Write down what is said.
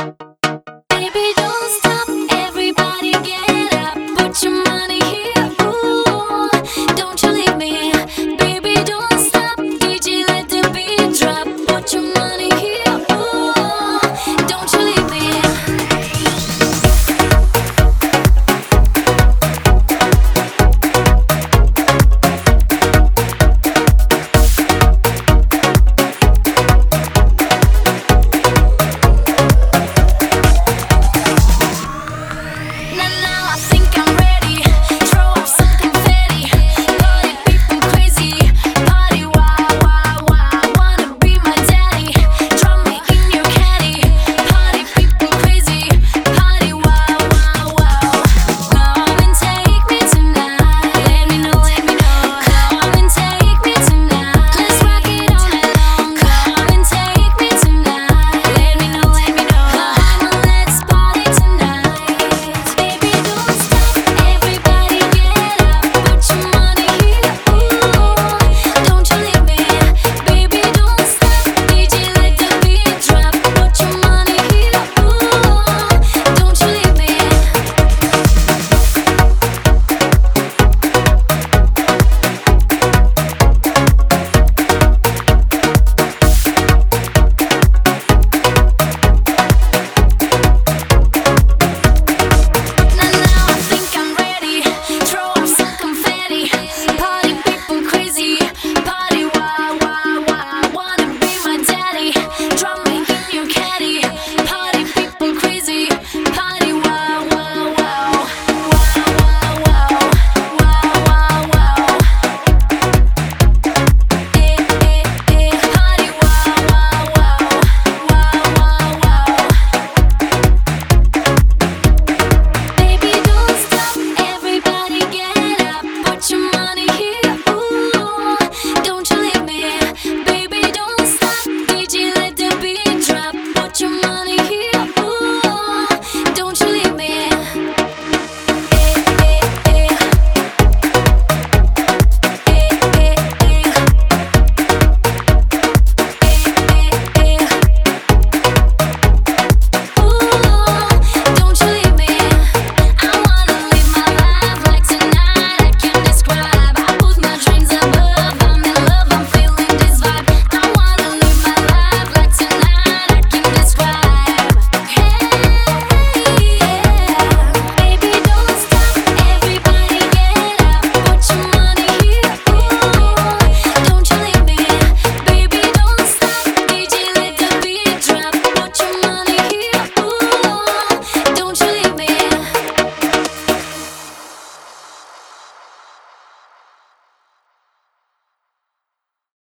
you